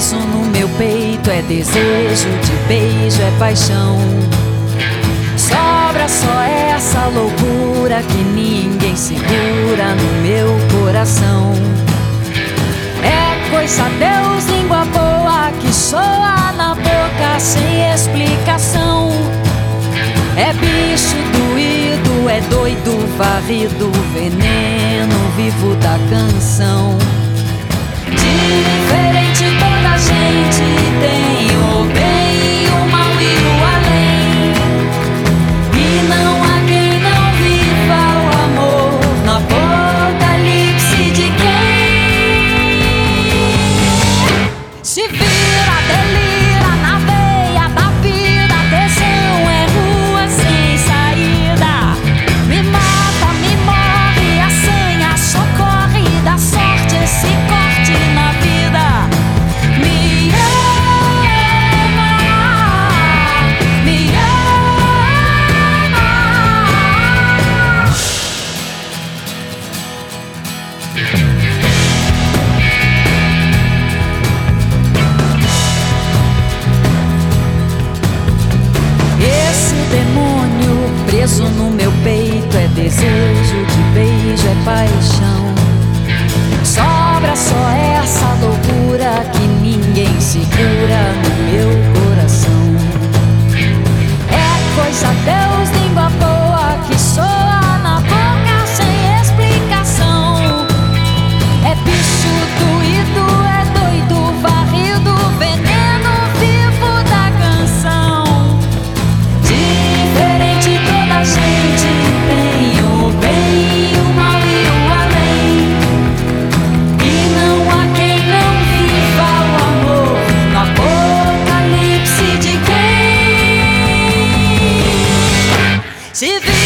No meu peito é desejo de beijo, é paixão. Sobra só essa loucura que ninguém segura no meu coração. É coisa Deus, língua boa que soa na boca sem explicação. É bicho doído, é doido, varrido, veneno vivo da canção. No meu peito é desejo, que beijo é paixão. TV